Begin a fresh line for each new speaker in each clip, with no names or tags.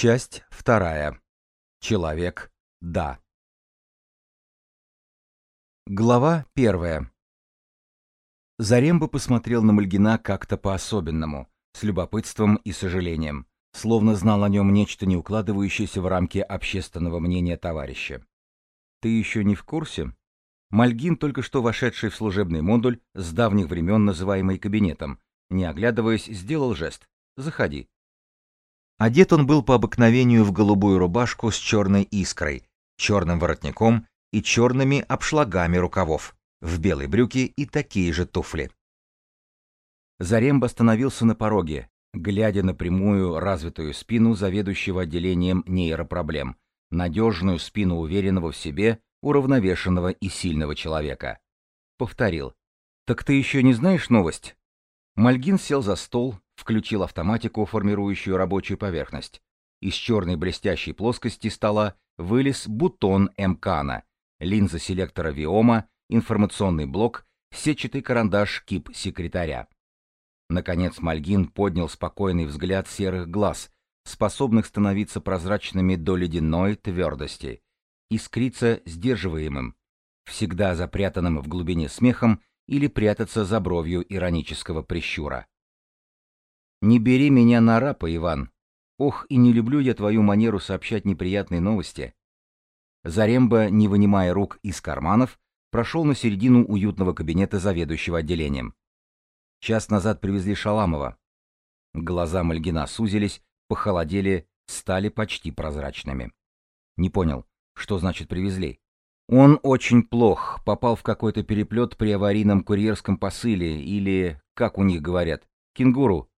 Часть вторая. Человек. Да. Глава первая. Заремба посмотрел на Мальгина как-то по-особенному, с любопытством и сожалением, словно знал о нем нечто не укладывающееся в рамки общественного мнения товарища. «Ты еще не в курсе?» Мальгин, только что вошедший в служебный модуль, с давних времен называемый кабинетом, не оглядываясь, сделал жест. «Заходи». Одет он был по обыкновению в голубую рубашку с черной искрой, черным воротником и черными обшлагами рукавов, в белой брюки и такие же туфли. Заремба остановился на пороге, глядя на прямую развитую спину заведующего отделением нейропроблем, надежную спину уверенного в себе, уравновешенного и сильного человека. Повторил. «Так ты еще не знаешь новость?» Мальгин сел за стол, включил автоматику, формирующую рабочую поверхность. Из черной блестящей плоскости стола вылез бутон МКАНа, линза селектора Виома, информационный блок, сетчатый карандаш КИП секретаря. Наконец Мальгин поднял спокойный взгляд серых глаз, способных становиться прозрачными до ледяной твердости, искриться сдерживаемым, всегда запрятанным в глубине смехом или прятаться за бровью иронического прищура. «Не бери меня на рапа, Иван. Ох, и не люблю я твою манеру сообщать неприятные новости». Заремба, не вынимая рук из карманов, прошел на середину уютного кабинета заведующего отделением. Час назад привезли Шаламова. Глаза Мальгина сузились, похолодели, стали почти прозрачными. Не понял, что значит привезли? Он очень плох, попал в какой-то переплет при аварийном курьерском посыле или, как у них говорят, кенгуру.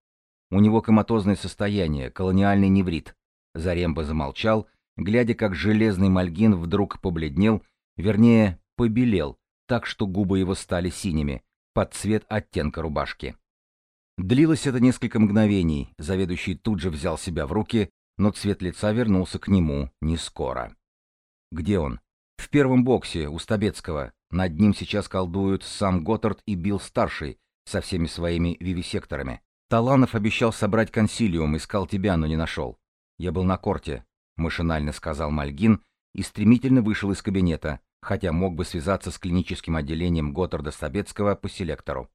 У него коматозное состояние, колониальный неврит. Заремба замолчал, глядя, как железный Мальгин вдруг побледнел, вернее, побелел, так что губы его стали синими, под цвет оттенка рубашки. Длилось это несколько мгновений, заведующий тут же взял себя в руки, но цвет лица вернулся к нему не скоро. Где он? В первом боксе у Стабецкого. Над ним сейчас колдуют сам Готтард и Билл-старший со всеми своими вивисекторами. Таланов обещал собрать консилиум, искал тебя, но не нашел. Я был на корте, машинально сказал Мальгин и стремительно вышел из кабинета, хотя мог бы связаться с клиническим отделением Готтарда Стабецкого по селектору.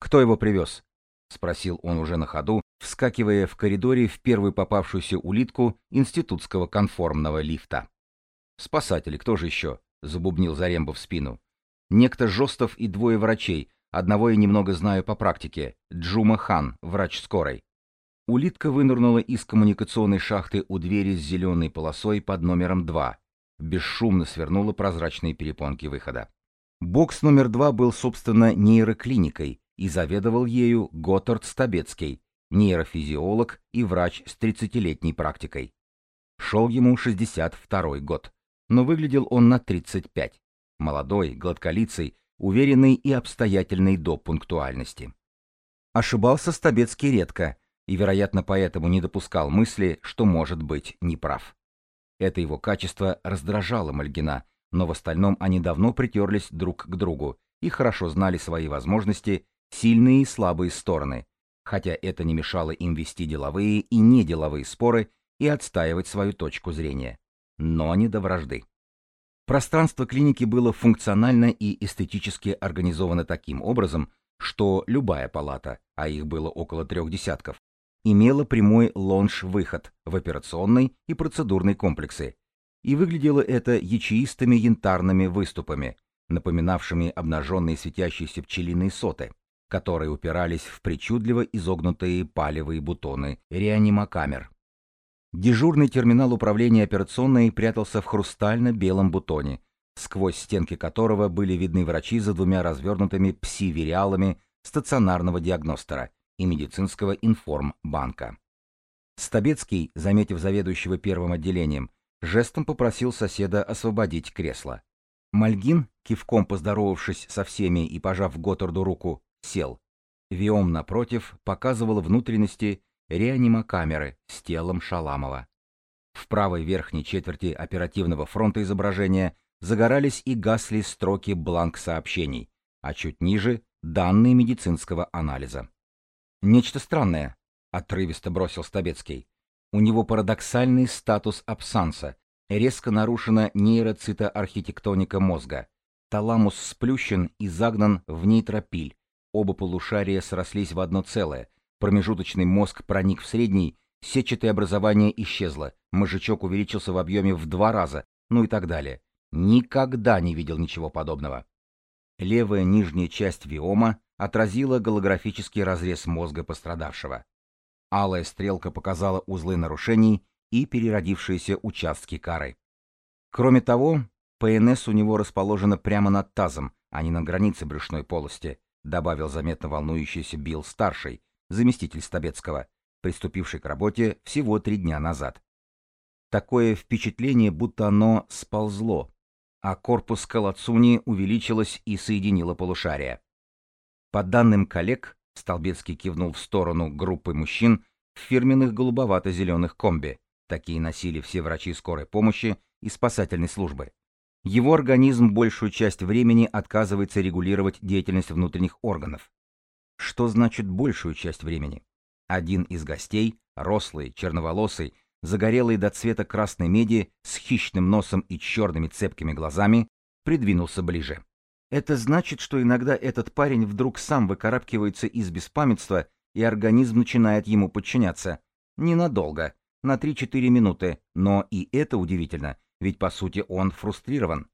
Кто его привез? спросил он уже на ходу, вскакивая в коридоре в первую попавшуюся улитку институтского конформного лифта. Спасатели, кто же еще? Забубнил Заремба в спину. Некто Жостов и двое врачей. Одного я немного знаю по практике. Джума Хан, врач скорой. Улитка вынырнула из коммуникационной шахты у двери с зеленой полосой под номером 2. Бесшумно свернула прозрачные перепонки выхода. Бокс номер 2 был, собственно, нейроклиникой, и заведовал ею Готтард Стабецкий, нейрофизиолог и врач с 30-летней практикой. Шел ему 62 год но выглядел он на 35. Молодой, гладколицый, уверенный и обстоятельный до пунктуальности. Ошибался Стабецкий редко, и, вероятно, поэтому не допускал мысли, что может быть неправ. Это его качество раздражало Мальгина, но в остальном они давно притерлись друг к другу и хорошо знали свои возможности, сильные и слабые стороны, хотя это не мешало им вести деловые и неделовые споры и отстаивать свою точку зрения но не до вражды. Пространство клиники было функционально и эстетически организовано таким образом, что любая палата, а их было около трех десятков, имела прямой лонж-выход в операционный и процедурный комплексы, и выглядело это ячеистыми янтарными выступами, напоминавшими обнаженные светящиеся пчелиные соты, которые упирались в причудливо изогнутые палевые бутоны реанимокамер. Дежурный терминал управления операционной прятался в хрустально-белом бутоне, сквозь стенки которого были видны врачи за двумя развернутыми пси-вериалами стационарного диагностера и медицинского информбанка. Стабецкий, заметив заведующего первым отделением, жестом попросил соседа освободить кресло. Мальгин, кивком поздоровавшись со всеми и пожав Готтарду руку, сел. Виом, напротив, показывал внутренности реанимокамеры с телом Шаламова. В правой верхней четверти оперативного фронта изображения загорались и гасли строки бланк сообщений, а чуть ниже — данные медицинского анализа. «Нечто странное», — отрывисто бросил Стабецкий. У него парадоксальный статус абсанса, резко нарушена нейроцитоархитектоника мозга. Таламус сплющен и загнан в нейтропиль. Оба полушария срослись в одно целое. Промежуточный мозг проник в средний, сетчатое образование исчезло, мозжечок увеличился в объеме в два раза, ну и так далее. Никогда не видел ничего подобного. Левая нижняя часть виома отразила голографический разрез мозга пострадавшего. Алая стрелка показала узлы нарушений и переродившиеся участки кары. Кроме того, ПНС у него расположена прямо над тазом, а не на границе брюшной полости, добавил заметно волнующийся Билл Старший, заместитель Стабецкого, приступивший к работе всего три дня назад. Такое впечатление, будто оно сползло, а корпус Калацуни увеличилось и соединило полушария. По данным коллег, Столбецкий кивнул в сторону группы мужчин в фирменных голубовато-зеленых комби. Такие носили все врачи скорой помощи и спасательной службы. Его организм большую часть времени отказывается регулировать деятельность внутренних органов. Что значит большую часть времени? Один из гостей, рослый, черноволосый, загорелый до цвета красной меди, с хищным носом и черными цепкими глазами, придвинулся ближе. Это значит, что иногда этот парень вдруг сам выкарабкивается из беспамятства, и организм начинает ему подчиняться. Ненадолго, на 3-4 минуты, но и это удивительно, ведь по сути он фрустрирован.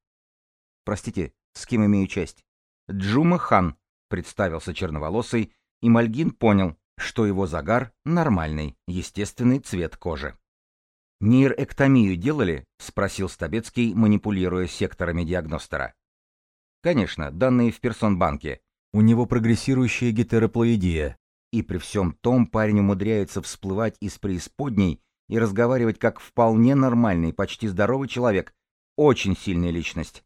Простите, с кем имею честь? Джума Хан, представился черноволосый, и Мальгин понял, что его загар — нормальный, естественный цвет кожи. «Нейрэктомию делали?» — спросил Стабецкий, манипулируя секторами диагностера. Конечно, данные в персонбанке. У него прогрессирующая гетероплоидия. И при всем том парень умудряется всплывать из преисподней и разговаривать как вполне нормальный, почти здоровый человек. Очень сильная личность.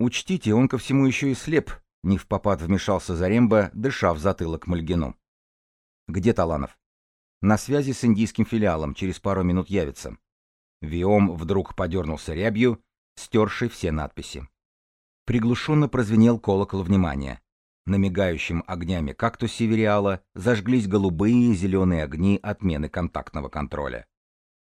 Учтите, он ко всему еще и слеп, не в попад вмешался Заремба, дыша в затылок Мальгину. Где Таланов? На связи с индийским филиалом, через пару минут явится. Виом вдруг подернулся рябью, стерший все надписи. Приглушенно прозвенел колокол внимания. На мигающем огнями кактусе Вериала зажглись голубые и зеленые огни отмены контактного контроля.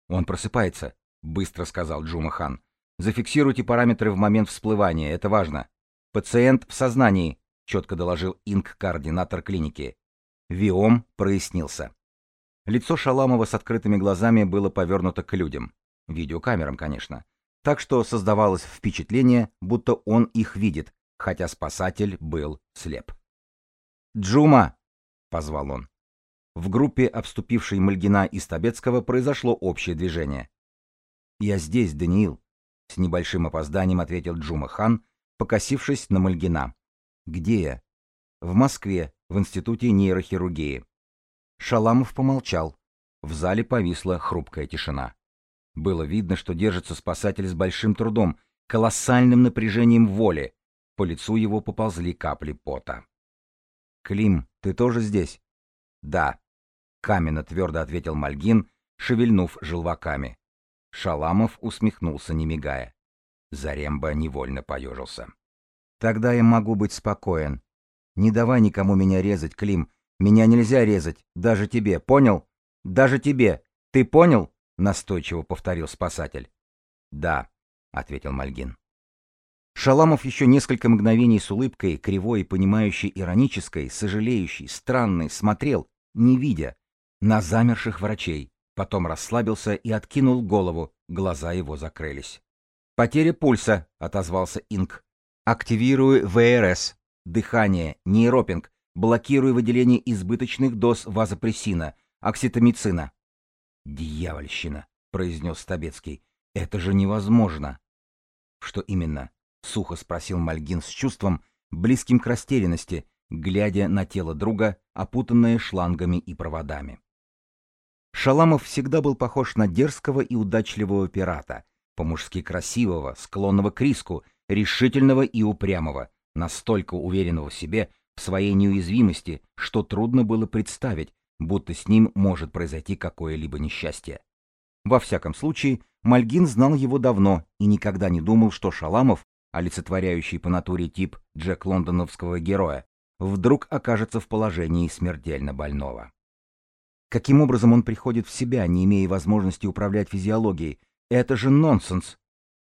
«Он просыпается», — быстро сказал Джумахан. «Зафиксируйте параметры в момент всплывания, это важно. Пациент в сознании», — четко доложил инк-координатор клиники. Виом прояснился. Лицо Шаламова с открытыми глазами было повернуто к людям. Видеокамерам, конечно так что создавалось впечатление, будто он их видит, хотя спасатель был слеп. «Джума!» — позвал он. В группе, обступившей Мальгина и Стабецкого, произошло общее движение. «Я здесь, Даниил», — с небольшим опозданием ответил Джума Хан, покосившись на Мальгина. «Где я?» «В Москве, в Институте нейрохирургии». Шаламов помолчал. В зале повисла хрупкая тишина. Было видно, что держится спасатель с большим трудом, колоссальным напряжением воли. По лицу его поползли капли пота. «Клим, ты тоже здесь?» «Да», — каменно твердо ответил Мальгин, шевельнув желваками. Шаламов усмехнулся, не мигая. Заремба невольно поежился. «Тогда я могу быть спокоен. Не давай никому меня резать, Клим. Меня нельзя резать, даже тебе, понял? Даже тебе. Ты понял?» настойчиво повторил спасатель. Да, ответил Мальгин. Шаламов еще несколько мгновений с улыбкой, кривой, понимающей, иронической, сожалеющей, странной, смотрел, не видя, на замерших врачей, потом расслабился и откинул голову, глаза его закрылись. «Потеря пульса», — отозвался Инк. «Активирую ВРС. Дыхание, нейропинг. Блокирую выделение избыточных доз вазопрессина, окситомицина. «Дьявольщина!» — произнес Стабецкий. «Это же невозможно!» «Что именно?» — сухо спросил Мальгин с чувством, близким к растерянности, глядя на тело друга, опутанное шлангами и проводами. Шаламов всегда был похож на дерзкого и удачливого пирата, по-мужски красивого, склонного к риску, решительного и упрямого, настолько уверенного в себе, в своей неуязвимости, что трудно было представить, будто с ним может произойти какое-либо несчастье. Во всяком случае, Мальгин знал его давно и никогда не думал, что Шаламов, олицетворяющий по натуре тип Джек Лондоновского героя, вдруг окажется в положении смертельно больного. Каким образом он приходит в себя, не имея возможности управлять физиологией? Это же нонсенс.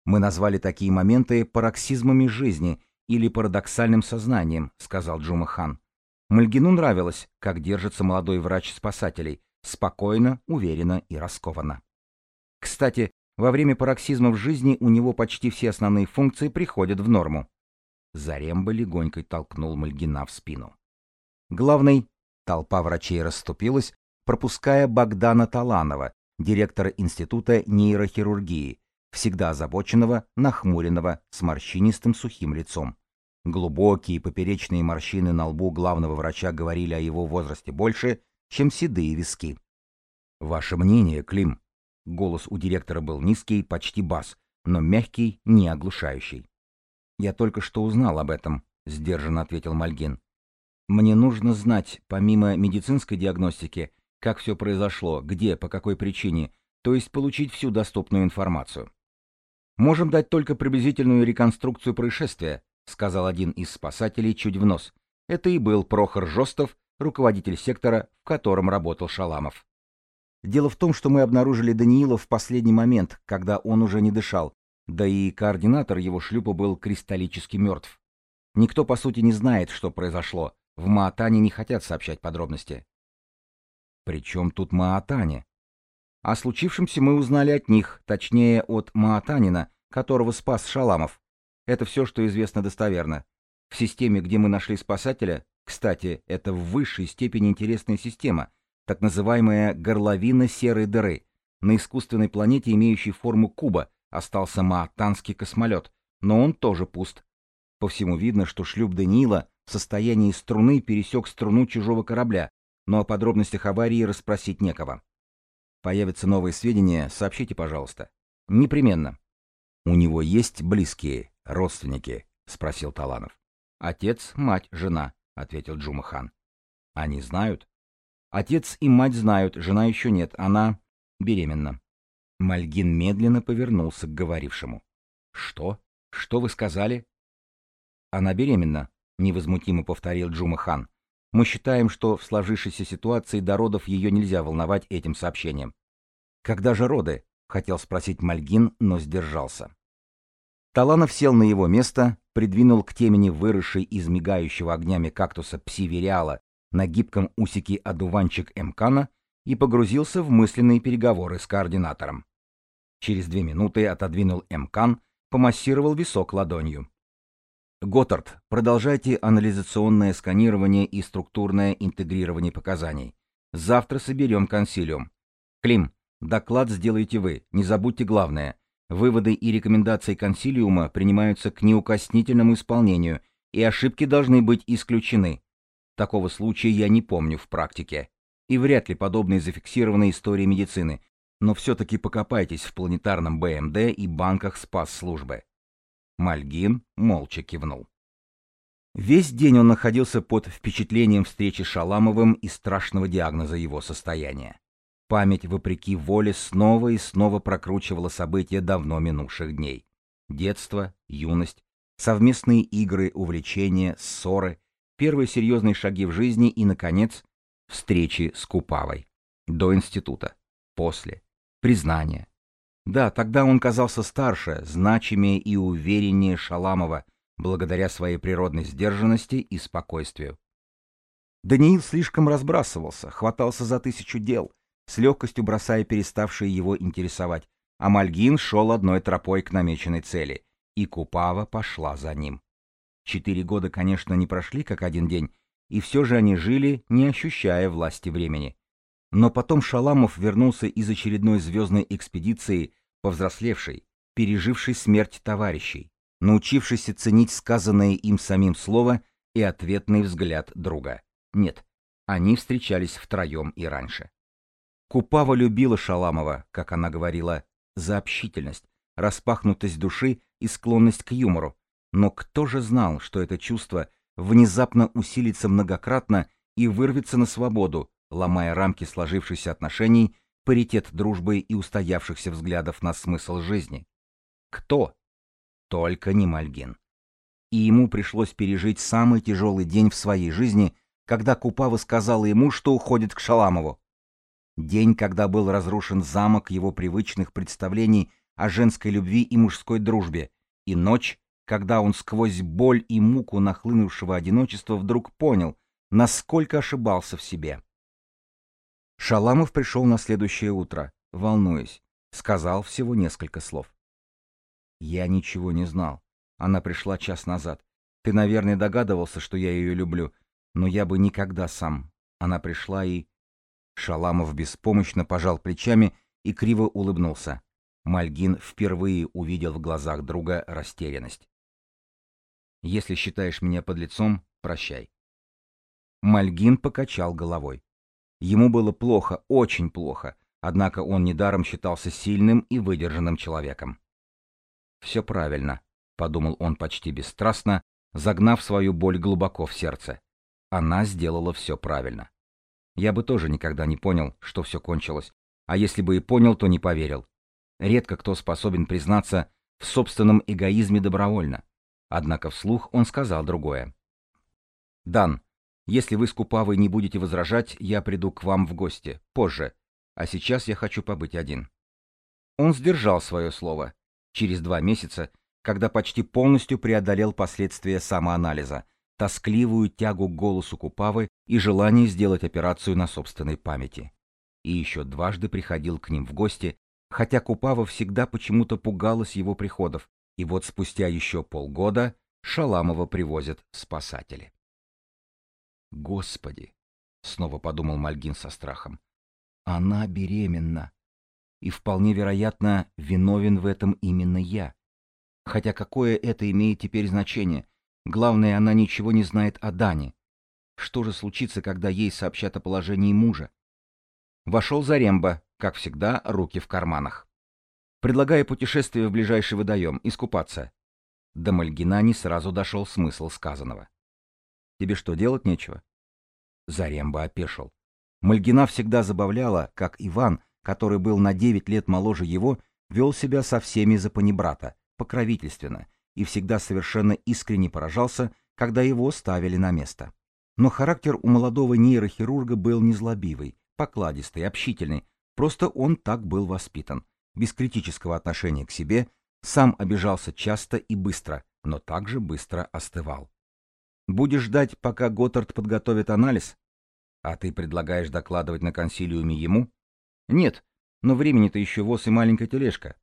Мы назвали такие моменты пароксизмами жизни или парадоксальным сознанием, сказал Джума Хан. Мальгину нравилось, как держится молодой врач спасателей, спокойно, уверенно и раскованно. Кстати, во время пароксизма в жизни у него почти все основные функции приходят в норму. Заремба легонько толкнул Мальгина в спину. Главный, толпа врачей расступилась, пропуская Богдана Таланова, директора Института нейрохирургии, всегда озабоченного, нахмуренного, с морщинистым сухим лицом. Глубокие поперечные морщины на лбу главного врача говорили о его возрасте больше, чем седые виски. «Ваше мнение, Клим?» Голос у директора был низкий, почти бас, но мягкий, не оглушающий. «Я только что узнал об этом», — сдержанно ответил Мальгин. «Мне нужно знать, помимо медицинской диагностики, как все произошло, где, по какой причине, то есть получить всю доступную информацию. Можем дать только приблизительную реконструкцию происшествия, сказал один из спасателей чуть в нос. Это и был Прохор Жостов, руководитель сектора, в котором работал Шаламов. Дело в том, что мы обнаружили Даниила в последний момент, когда он уже не дышал, да и координатор его шлюпа был кристаллически мертв. Никто, по сути, не знает, что произошло. В Маатане не хотят сообщать подробности. Причем тут Маатане? О случившемся мы узнали от них, точнее, от Маатанина, которого спас Шаламов. Это все, что известно достоверно. В системе, где мы нашли спасателя, кстати, это в высшей степени интересная система, так называемая горловина серой дыры. На искусственной планете, имеющей форму куба, остался маатанский космолет, но он тоже пуст. По всему видно, что шлюп Даниила в состоянии струны пересек струну чужого корабля, но о подробностях аварии расспросить некого. Появятся новые сведения, сообщите, пожалуйста. Непременно. У него есть близкие, родственники, спросил Таланов. Отец, мать, жена, ответил Джумахан. Они знают? Отец и мать знают, жена еще нет, она беременна. Мальгин медленно повернулся к говорившему. Что? Что вы сказали? Она беременна, невозмутимо повторил Джумахан. Мы считаем, что в сложившейся ситуации до родов ее нельзя волновать этим сообщением. «Когда же роды?» — хотел спросить Мальгин, но сдержался. Таланов сел на его место, придвинул к темени выросший из мигающего огнями кактуса псивериала на гибком усике одуванчик Эмкана и погрузился в мысленные переговоры с координатором. Через две минуты отодвинул Эмкан, помассировал висок ладонью. Готтард, продолжайте анализационное сканирование и структурное интегрирование показаний. Завтра соберем консилиум. Клим, доклад сделайте вы, не забудьте главное. Выводы и рекомендации консилиума принимаются к неукоснительному исполнению, и ошибки должны быть исключены. Такого случая я не помню в практике. И вряд ли подобные зафиксированы истории медицины, но все-таки покопайтесь в планетарном БМД и банках спас-службы. Мальгин молча кивнул. Весь день он находился под впечатлением встречи с Шаламовым и страшного диагноза его состояния. Память, вопреки воле, снова и снова прокручивала события давно минувших дней. Детство, юность, совместные игры, увлечения, ссоры, первые серьезные шаги в жизни и, наконец, встречи с Купавой. До института. После. Признание. Да, тогда он казался старше, значимее и увереннее Шаламова, благодаря своей природной сдержанности и спокойствию. Даниил слишком разбрасывался, хватался за тысячу дел, с легкостью бросая переставшие его интересовать, а Мальгин шел одной тропой к намеченной цели, и Купава пошла за ним. Четыре года, конечно, не прошли как один день, и все же они жили, не ощущая власти времени. Но потом Шаламов вернулся из очередной звездной экспедиции, повзрослевший, переживший смерть товарищей, научившийся ценить сказанное им самим слово и ответный взгляд друга. Нет, они встречались втроем и раньше. Купава любила Шаламова, как она говорила, за общительность, распахнутость души и склонность к юмору, но кто же знал, что это чувство внезапно усилится многократно и вырвется на свободу, ломая рамки сложившихся отношений, паритет дружбы и устоявшихся взглядов на смысл жизни. Кто? Только не Мальгин. И ему пришлось пережить самый тяжелый день в своей жизни, когда Купава сказала ему, что уходит к Шаламову. День, когда был разрушен замок его привычных представлений о женской любви и мужской дружбе, и ночь, когда он сквозь боль и муку нахлынувшего одиночества вдруг понял, насколько ошибался в себе. Шаламов пришел на следующее утро, волнуясь, сказал всего несколько слов. Я ничего не знал. Она пришла час назад. Ты, наверное, догадывался, что я ее люблю, но я бы никогда сам. Она пришла и... Шаламов беспомощно пожал плечами и криво улыбнулся. Мальгин впервые увидел в глазах друга растерянность. «Если считаешь меня под лицом, прощай». Мальгин покачал головой. Ему было плохо, очень плохо, однако он недаром считался сильным и выдержанным человеком. «Все правильно», — подумал он почти бесстрастно, загнав свою боль глубоко в сердце. Она сделала все правильно. Я бы тоже никогда не понял, что все кончилось, а если бы и понял, то не поверил. Редко кто способен признаться в собственном эгоизме добровольно. Однако вслух он сказал другое. «Дан, если вы с Купавой не будете возражать, я приду к вам в гости, позже, а сейчас я хочу побыть один». Он сдержал свое слово. Через два месяца, когда почти полностью преодолел последствия самоанализа, тоскливую тягу к голосу Купавы и желание сделать операцию на собственной памяти. И еще дважды приходил к ним в гости, хотя Купава всегда почему-то пугалась его приходов, и вот спустя еще полгода Шаламова привозят спасатели. «Господи!» — снова подумал Мальгин со страхом. «Она беременна. И вполне вероятно, виновен в этом именно я. Хотя какое это имеет теперь значение? Главное, она ничего не знает о Дане. Что же случится, когда ей сообщат о положении мужа? Вошел Заремба, как всегда, руки в карманах. Предлагая путешествие в ближайший водоем, искупаться. До Мальгина не сразу дошел смысл сказанного. Тебе что, делать нечего? Заремба опешил. Мальгина всегда забавляла, как Иван, который был на девять лет моложе его, вел себя со всеми за панибрата, покровительственно, и всегда совершенно искренне поражался, когда его ставили на место. Но характер у молодого нейрохирурга был незлобивый, покладистый, общительный, просто он так был воспитан, без критического отношения к себе, сам обижался часто и быстро, но также быстро остывал. Будешь ждать, пока Готтард подготовит анализ? А ты предлагаешь докладывать на консилиуме ему? Нет, но времени-то еще воз и маленькая тележка.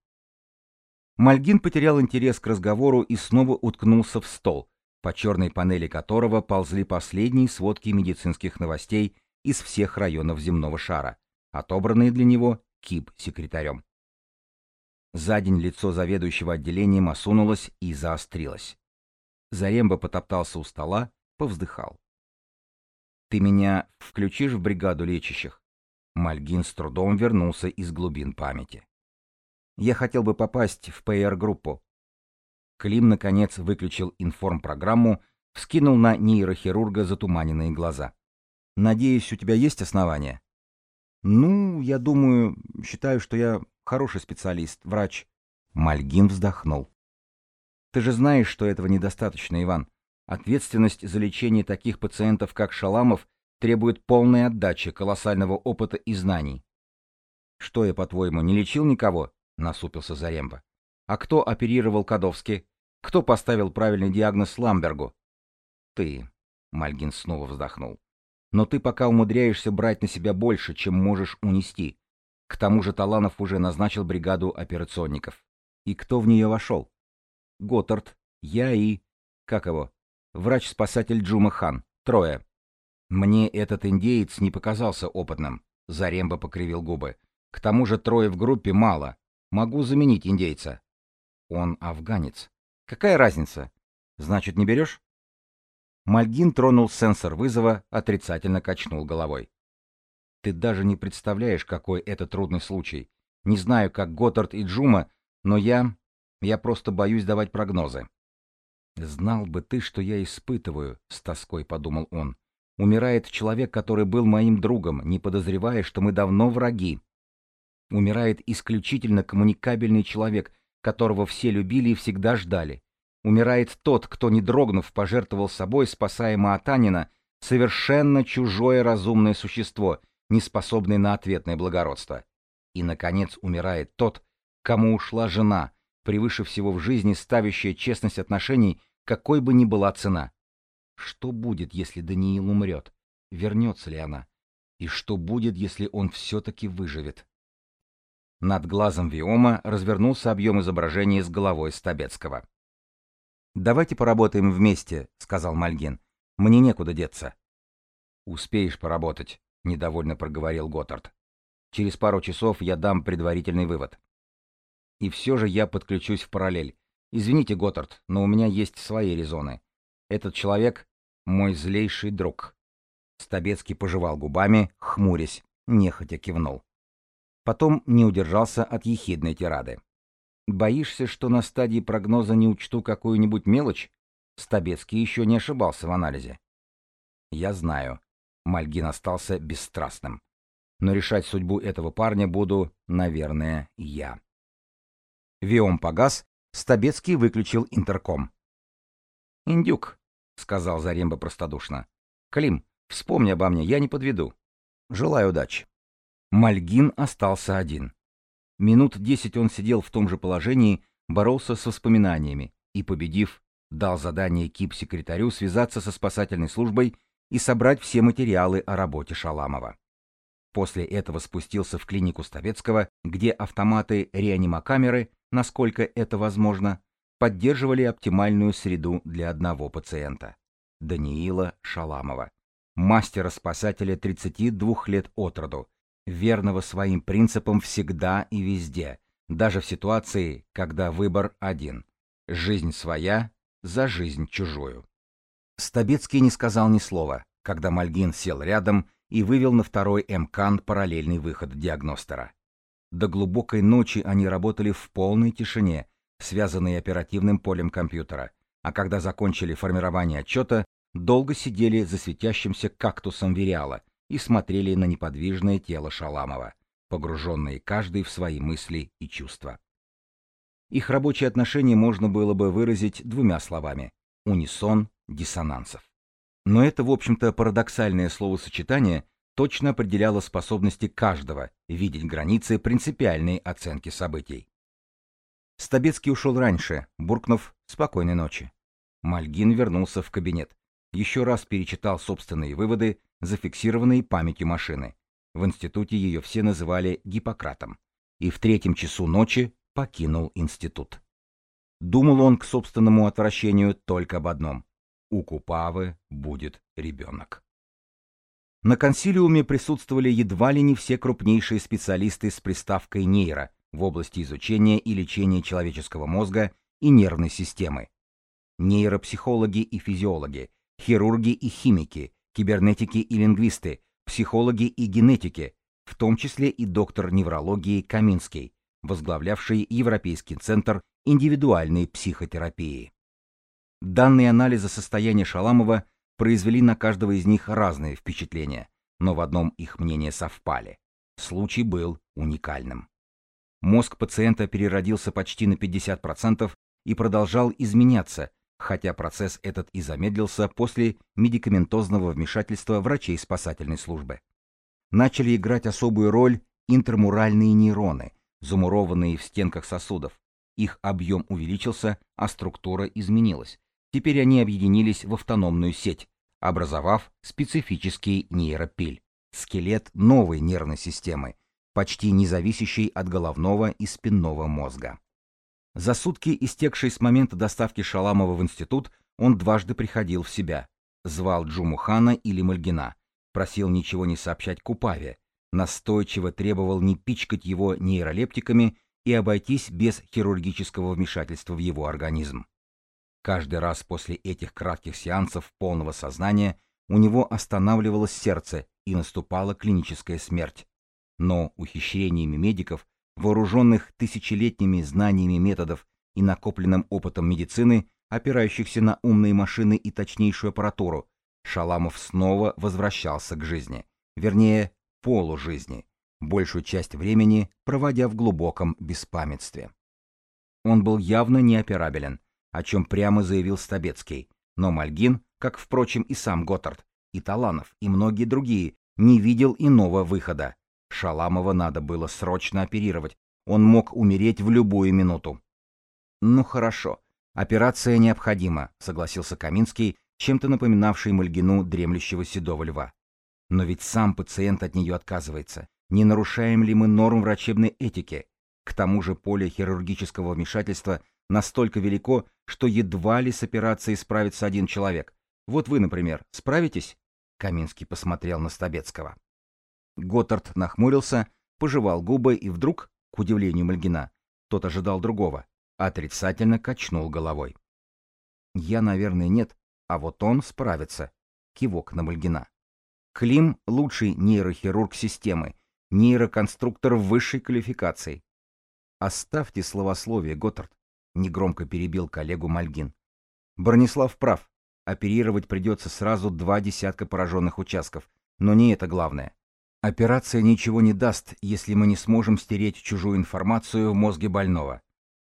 Мальгин потерял интерес к разговору и снова уткнулся в стол, по черной панели которого ползли последние сводки медицинских новостей из всех районов земного шара, отобранные для него КИБ-секретарем. За день лицо заведующего отделением осунулось и заострилось. Заремба потоптался у стола, повздыхал. «Ты меня включишь в бригаду лечащих?» Мальгин с трудом вернулся из глубин памяти. Я хотел бы попасть в ПР-группу. Клим, наконец, выключил информпрограмму, вскинул на нейрохирурга затуманенные глаза. «Надеюсь, у тебя есть основания?» «Ну, я думаю, считаю, что я хороший специалист, врач». Мальгин вздохнул. «Ты же знаешь, что этого недостаточно, Иван. Ответственность за лечение таких пациентов, как Шаламов, требует полной отдачи, колоссального опыта и знаний. Что я, по-твоему, не лечил никого? — насупился Заремба. «А кто оперировал Кадовски? Кто поставил правильный диагноз Ламбергу?» «Ты», — Мальгин снова вздохнул. «Но ты пока умудряешься брать на себя больше, чем можешь унести. К тому же Таланов уже назначил бригаду операционников. И кто в нее вошел? Готтард, я и... Как его? Врач-спасатель Джума Хан. Трое. Мне этот индеец не показался опытным. Заремба покривил губы. К тому же трое в группе мало. Могу заменить индейца. Он афганец. Какая разница? Значит, не берешь? Мальгин тронул сенсор вызова, отрицательно качнул головой. Ты даже не представляешь, какой это трудный случай. Не знаю, как Готтард и Джума, но я... Я просто боюсь давать прогнозы. Знал бы ты, что я испытываю, с тоской подумал он. Умирает человек, который был моим другом, не подозревая, что мы давно враги. Умирает исключительно коммуникабельный человек, которого все любили и всегда ждали. Умирает тот, кто, не дрогнув, пожертвовал собой, спасая Маатанина, совершенно чужое разумное существо, не способный на ответное благородство. И, наконец, умирает тот, кому ушла жена, превыше всего в жизни ставящая честность отношений, какой бы ни была цена. Что будет, если Даниил умрет? Вернется ли она? И что будет, если он все-таки выживет? Над глазом Виома развернулся объем изображения с головой Стабецкого. «Давайте поработаем вместе», — сказал Мальгин. «Мне некуда деться». «Успеешь поработать», — недовольно проговорил Готтард. «Через пару часов я дам предварительный вывод». «И все же я подключусь в параллель. Извините, Готтард, но у меня есть свои резоны. Этот человек — мой злейший друг». Стабецкий пожевал губами, хмурясь, нехотя кивнул. Потом не удержался от ехидной тирады. «Боишься, что на стадии прогноза не учту какую-нибудь мелочь?» Стабецкий еще не ошибался в анализе. «Я знаю». Мальгин остался бесстрастным. «Но решать судьбу этого парня буду, наверное, я». Виом погас, Стабецкий выключил интерком. «Индюк», — сказал Заремба простодушно. «Клим, вспомни обо мне, я не подведу. Желаю удачи». Мальгин остался один. Минут десять он сидел в том же положении, боролся с воспоминаниями и, победив, дал задание КИП-секретарю связаться со спасательной службой и собрать все материалы о работе Шаламова. После этого спустился в клинику Ставецкого, где автоматы реанимокамеры, насколько это возможно, поддерживали оптимальную среду для одного пациента – Даниила Шаламова, мастера-спасателя 32 лет от роду, верного своим принципам всегда и везде, даже в ситуации, когда выбор один – жизнь своя за жизнь чужую. Стабецкий не сказал ни слова, когда Мальгин сел рядом и вывел на второй МКАН параллельный выход диагностера. До глубокой ночи они работали в полной тишине, связанные оперативным полем компьютера, а когда закончили формирование отчета, долго сидели за светящимся кактусом Вериала, и смотрели на неподвижное тело Шаламова, погруженные каждый в свои мысли и чувства. Их рабочие отношения можно было бы выразить двумя словами – унисон диссонансов. Но это, в общем-то, парадоксальное словосочетание точно определяло способности каждого видеть границы принципиальной оценки событий. Стабецкий ушел раньше, буркнув «спокойной ночи». Мальгин вернулся в кабинет, еще раз перечитал собственные выводы зафиксированные памятью машины. В институте ее все называли Гиппократом. И в третьем часу ночи покинул институт. Думал он к собственному отвращению только об одном. У Купавы будет ребенок. На консилиуме присутствовали едва ли не все крупнейшие специалисты с приставкой нейро в области изучения и лечения человеческого мозга и нервной системы. Нейропсихологи и физиологи, хирурги и химики, кибернетики и лингвисты, психологи и генетики, в том числе и доктор неврологии Каминский, возглавлявший Европейский центр индивидуальной психотерапии. Данные анализа состояния Шаламова произвели на каждого из них разные впечатления, но в одном их мнения совпали. Случай был уникальным. Мозг пациента переродился почти на 50% и продолжал изменяться, хотя процесс этот и замедлился после медикаментозного вмешательства врачей спасательной службы. Начали играть особую роль интермуральные нейроны, замурованные в стенках сосудов. Их объем увеличился, а структура изменилась. Теперь они объединились в автономную сеть, образовав специфический нейропиль, скелет новой нервной системы, почти не зависящей от головного и спинного мозга. За сутки, истекшие с момента доставки Шаламова в институт, он дважды приходил в себя. Звал Джумухана или Мальгина. Просил ничего не сообщать Купаве. Настойчиво требовал не пичкать его нейролептиками и обойтись без хирургического вмешательства в его организм. Каждый раз после этих кратких сеансов полного сознания у него останавливалось сердце и наступала клиническая смерть. Но ухищрениями медиков вооруженных тысячелетними знаниями методов и накопленным опытом медицины, опирающихся на умные машины и точнейшую аппаратуру, Шаламов снова возвращался к жизни, вернее, полужизни, большую часть времени проводя в глубоком беспамятстве. Он был явно неоперабелен, о чем прямо заявил Стабецкий, но Мальгин, как, впрочем, и сам Готтард, и Таланов, и многие другие, не видел иного выхода. Шаламова надо было срочно оперировать. Он мог умереть в любую минуту. «Ну хорошо. Операция необходима», — согласился Каминский, чем-то напоминавший Мальгину дремлющего седого льва. «Но ведь сам пациент от нее отказывается. Не нарушаем ли мы норм врачебной этики? К тому же поле хирургического вмешательства настолько велико, что едва ли с операцией справится один человек. Вот вы, например, справитесь?» Каминский посмотрел на Стабецкого. Готтард нахмурился, пожевал губы и вдруг, к удивлению Мальгина, тот ожидал другого, отрицательно качнул головой. «Я, наверное, нет, а вот он справится», — кивок на Мальгина. «Клим — лучший нейрохирург системы, нейроконструктор высшей квалификации». «Оставьте словословие, Готтард», — негромко перебил коллегу Мальгин. «Бронислав прав. Оперировать придется сразу два десятка пораженных участков, но не это главное. Операция ничего не даст, если мы не сможем стереть чужую информацию в мозге больного.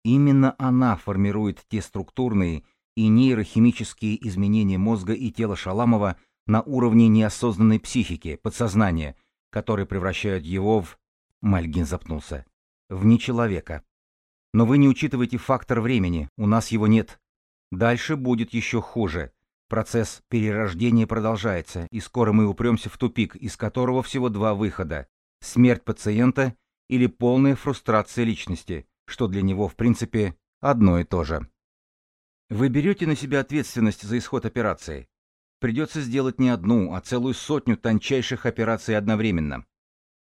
Именно она формирует те структурные и нейрохимические изменения мозга и тела Шаламова на уровне неосознанной психики, подсознания, которые превращают его в... Мальгин запнулся. В нечеловека. Но вы не учитываете фактор времени, у нас его нет. Дальше будет еще хуже. Процесс перерождения продолжается, и скоро мы упремся в тупик, из которого всего два выхода – смерть пациента или полная фрустрация личности, что для него, в принципе, одно и то же. Вы берете на себя ответственность за исход операции. Придется сделать не одну, а целую сотню тончайших операций одновременно.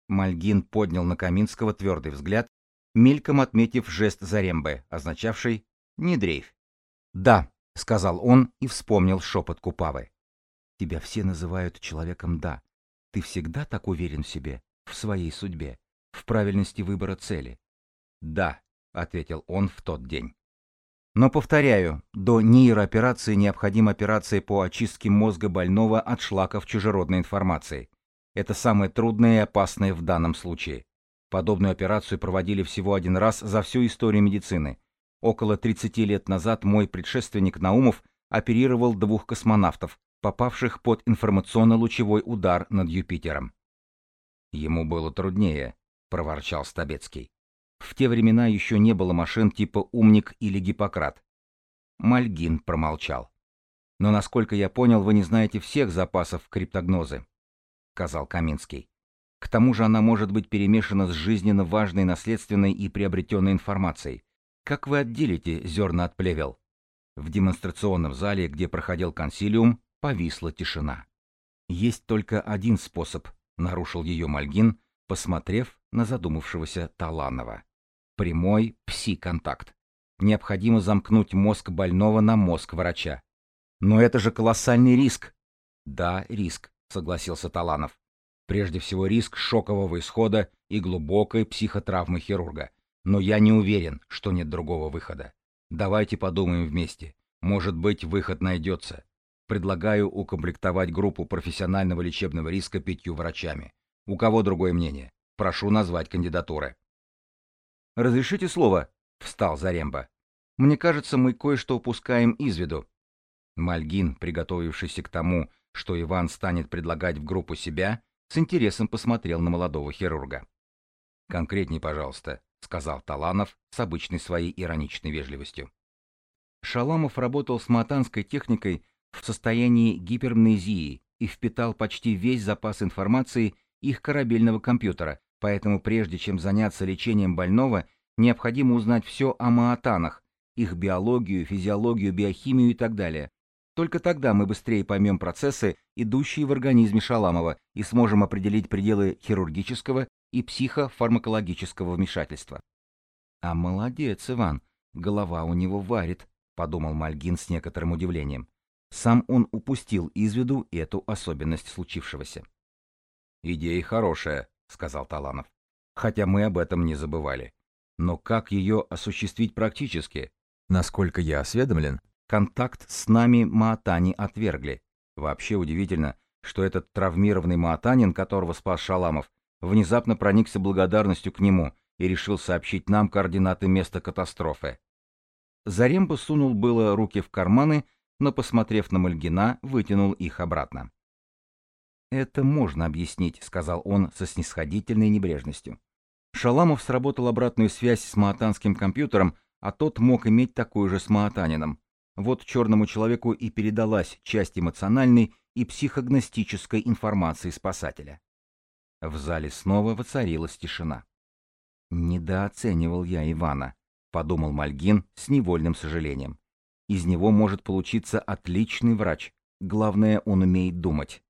Мальгин поднял на Каминского твердый взгляд, мельком отметив жест Зарембы, означавший «не дрейфь». «Да», — сказал он и вспомнил шепот Купавы. «Тебя все называют человеком «да». Ты всегда так уверен в себе, в своей судьбе, в правильности выбора цели?» «Да», — ответил он в тот день. Но, повторяю, до нейрооперации необходима операция по очистке мозга больного от шлаков чужеродной информации. Это самое трудное и опасное в данном случае. Подобную операцию проводили всего один раз за всю историю медицины, Около 30 лет назад мой предшественник Наумов оперировал двух космонавтов, попавших под информационно-лучевой удар над Юпитером. Ему было труднее, проворчал Стабецкий. В те времена еще не было машин типа «Умник» или «Гиппократ». Мальгин промолчал. «Но, насколько я понял, вы не знаете всех запасов криптогнозы», — сказал Каминский. «К тому же она может быть перемешана с жизненно важной наследственной и приобретенной информацией. Как вы отделите зерна от плевел? В демонстрационном зале, где проходил консилиум, повисла тишина. Есть только один способ, нарушил ее Мальгин, посмотрев на задумавшегося Таланова. Прямой пси-контакт. Необходимо замкнуть мозг больного на мозг врача. Но это же колоссальный риск. Да, риск, согласился Таланов. Прежде всего риск шокового исхода и глубокой психотравмы хирурга. Но я не уверен, что нет другого выхода. Давайте подумаем вместе. Может быть, выход найдется. Предлагаю укомплектовать группу профессионального лечебного риска пятью врачами. У кого другое мнение? Прошу назвать кандидатуры. «Разрешите слово?» — встал Заремба. «Мне кажется, мы кое-что упускаем из виду». Мальгин, приготовившийся к тому, что Иван станет предлагать в группу себя, с интересом посмотрел на молодого хирурга. «Конкретней, пожалуйста», сказал Таланов с обычной своей ироничной вежливостью. Шаламов работал с матанской техникой в состоянии гипермнезии и впитал почти весь запас информации их корабельного компьютера, поэтому прежде чем заняться лечением больного, необходимо узнать все о маатанах, их биологию, физиологию, биохимию и так далее. Только тогда мы быстрее поймем процессы, идущие в организме Шаламова, и сможем определить пределы хирургического и психофармакологического вмешательства. «А молодец, Иван, голова у него варит», — подумал Мальгин с некоторым удивлением. Сам он упустил из виду эту особенность случившегося. «Идея хорошая», — сказал Таланов. «Хотя мы об этом не забывали. Но как ее осуществить практически? Насколько я осведомлен, контакт с нами Маатани отвергли. Вообще удивительно, что этот травмированный маатанин, которого спас Шаламов, внезапно проникся благодарностью к нему и решил сообщить нам координаты места катастрофы. Заремба сунул было руки в карманы, но, посмотрев на Мальгина, вытянул их обратно. «Это можно объяснить», — сказал он со снисходительной небрежностью. Шаламов сработал обратную связь с маатанским компьютером, а тот мог иметь такую же с маатанином. Вот черному человеку и передалась часть эмоциональной и психогностической информации спасателя. В зале снова воцарилась тишина. «Недооценивал я Ивана», — подумал Мальгин с невольным сожалением. «Из него может получиться отличный врач. Главное, он умеет думать».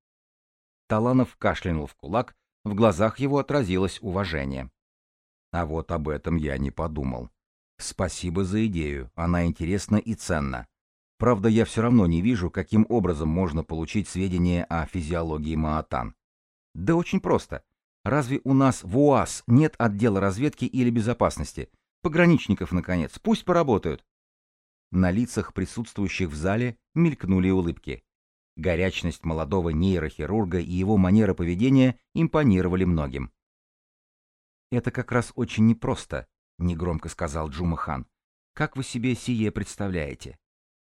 Таланов кашлянул в кулак, в глазах его отразилось уважение. А вот об этом я не подумал. Спасибо за идею, она интересна и ценна. Правда, я все равно не вижу, каким образом можно получить сведения о физиологии Маатан. Да очень просто. Разве у нас в УАЗ нет отдела разведки или безопасности? Пограничников, наконец, пусть поработают. На лицах присутствующих в зале мелькнули улыбки. Горячность молодого нейрохирурга и его манера поведения импонировали многим. «Это как раз очень непросто», — негромко сказал Джума хан. «Как вы себе сие представляете?»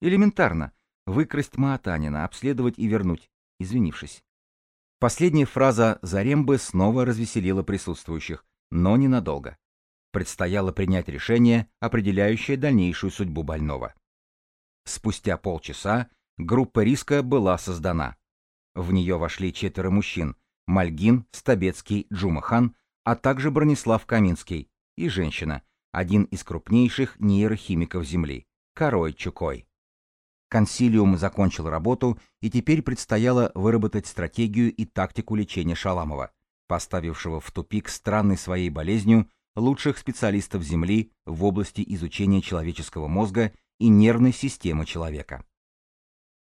«Элементарно. Выкрасть Маатанина, обследовать и вернуть, извинившись». Последняя фраза Зарембы снова развеселила присутствующих, но ненадолго. Предстояло принять решение, определяющее дальнейшую судьбу больного. Спустя полчаса Группа риска была создана. В нее вошли четверо мужчин – Мальгин, Стабецкий, Джумахан, а также Бронислав Каминский и женщина, один из крупнейших нейрохимиков Земли – Корой Чукой. Консилиум закончил работу, и теперь предстояло выработать стратегию и тактику лечения Шаламова, поставившего в тупик странной своей болезнью лучших специалистов Земли в области изучения человеческого мозга и нервной системы человека.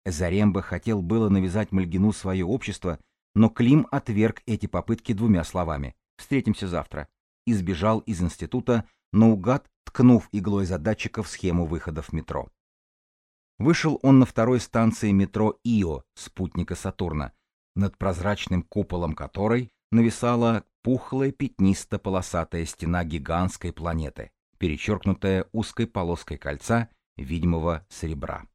Заремба хотел было навязать Мальгину свое общество, но Клим отверг эти попытки двумя словами «Встретимся завтра» и сбежал из института, наугад ткнув иглой задатчика в схему выхода в метро. Вышел он на второй станции метро Ио, спутника Сатурна, над прозрачным куполом которой нависала пухлая пятнисто-полосатая стена гигантской планеты, перечеркнутая узкой полоской кольца видимого серебра.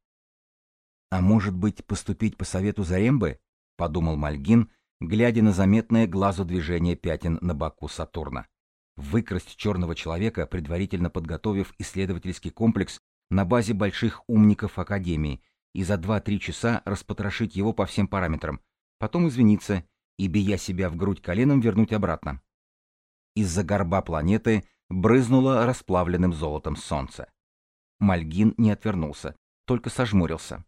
А может быть, поступить по совету Зарембы? подумал Мальгин, глядя на заметное глазу движение пятен на боку Сатурна. Выкрасть черного человека, предварительно подготовив исследовательский комплекс на базе больших умников Академии, и за 2-3 часа распотрошить его по всем параметрам, потом извиниться и, бия себя в грудь коленом, вернуть обратно. Из-за горба планеты брызнуло расплавленным золотом солнце. Мальгин не отвернулся, только сожмурился.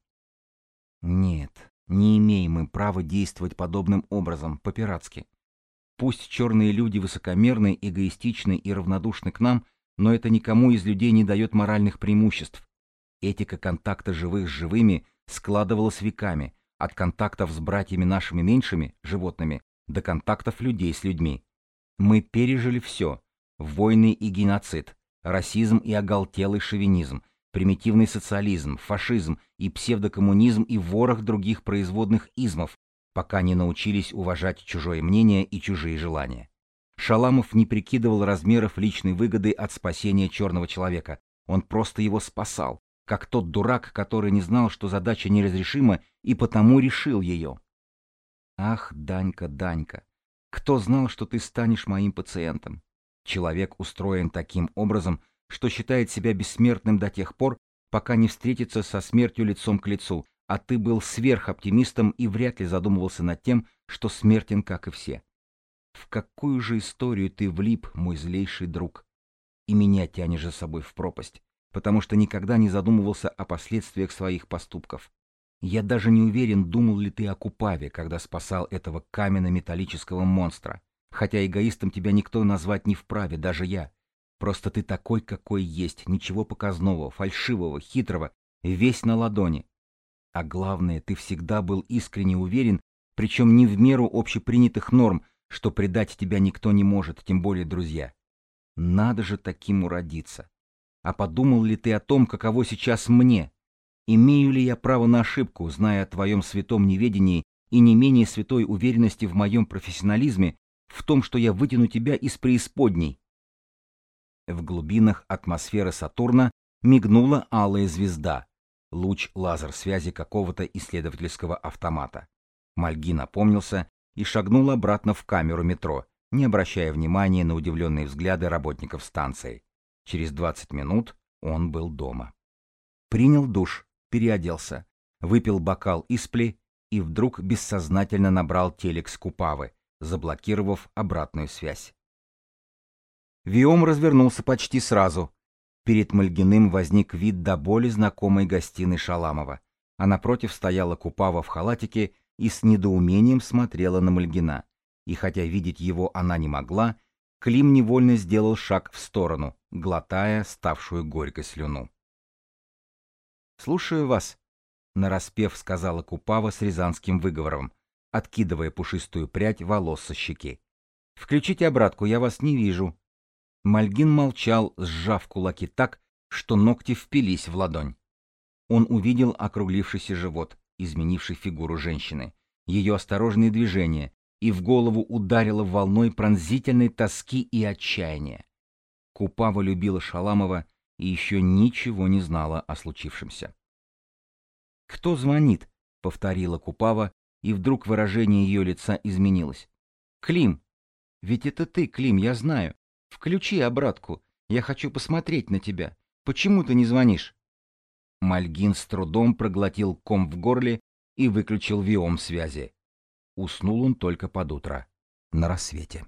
Нет, не имеем мы права действовать подобным образом, по-пиратски. Пусть черные люди высокомерны, эгоистичны и равнодушны к нам, но это никому из людей не дает моральных преимуществ. Этика контакта живых с живыми складывалась веками, от контактов с братьями нашими меньшими, животными, до контактов людей с людьми. Мы пережили все – войны и геноцид, расизм и оголтелый шовинизм, примитивный социализм, фашизм и псевдокоммунизм и ворох других производных измов, пока не научились уважать чужое мнение и чужие желания. Шаламов не прикидывал размеров личной выгоды от спасения черного человека, он просто его спасал, как тот дурак, который не знал, что задача неразрешима, и потому решил ее. Ах, Данька, Данька, кто знал, что ты станешь моим пациентом? Человек устроен таким образом, что считает себя бессмертным до тех пор, пока не встретится со смертью лицом к лицу, а ты был сверхоптимистом и вряд ли задумывался над тем, что смертен, как и все. В какую же историю ты влип, мой злейший друг? И меня тянешь за собой в пропасть, потому что никогда не задумывался о последствиях своих поступков. Я даже не уверен, думал ли ты о Купаве, когда спасал этого каменно-металлического монстра, хотя эгоистом тебя никто назвать не вправе, даже я. Просто ты такой, какой есть, ничего показного, фальшивого, хитрого, весь на ладони. А главное, ты всегда был искренне уверен, причем не в меру общепринятых норм, что предать тебя никто не может, тем более друзья. Надо же таким уродиться. А подумал ли ты о том, каково сейчас мне? Имею ли я право на ошибку, зная о твоем святом неведении и не менее святой уверенности в моем профессионализме, в том, что я вытяну тебя из преисподней, в глубинах атмосферы Сатурна мигнула алая звезда, луч лазер-связи какого-то исследовательского автомата. Мальги напомнился и шагнул обратно в камеру метро, не обращая внимания на удивленные взгляды работников станции. Через 20 минут он был дома. Принял душ, переоделся, выпил бокал испли и вдруг бессознательно набрал телекс Купавы, заблокировав обратную связь. Виом развернулся почти сразу. Перед Мальгиным возник вид до боли знакомой гостиной Шаламова, а напротив стояла Купава в халатике и с недоумением смотрела на Мальгина. И хотя видеть его она не могла, Клим невольно сделал шаг в сторону, глотая ставшую горькой слюну. «Слушаю вас», — нараспев сказала Купава с рязанским выговором, откидывая пушистую прядь волос со щеки. «Включите обратку, я вас не вижу». Мальгин молчал, сжав кулаки так, что ногти впились в ладонь. Он увидел округлившийся живот, изменивший фигуру женщины, ее осторожные движения, и в голову ударило волной пронзительной тоски и отчаяния. Купава любила Шаламова и еще ничего не знала о случившемся. «Кто звонит?» — повторила Купава, и вдруг выражение ее лица изменилось. «Клим! Ведь это ты, Клим, я знаю. Включи обратку. Я хочу посмотреть на тебя. Почему ты не звонишь?» Мальгин с трудом проглотил ком в горле и выключил виом связи. Уснул он только под утро, на рассвете.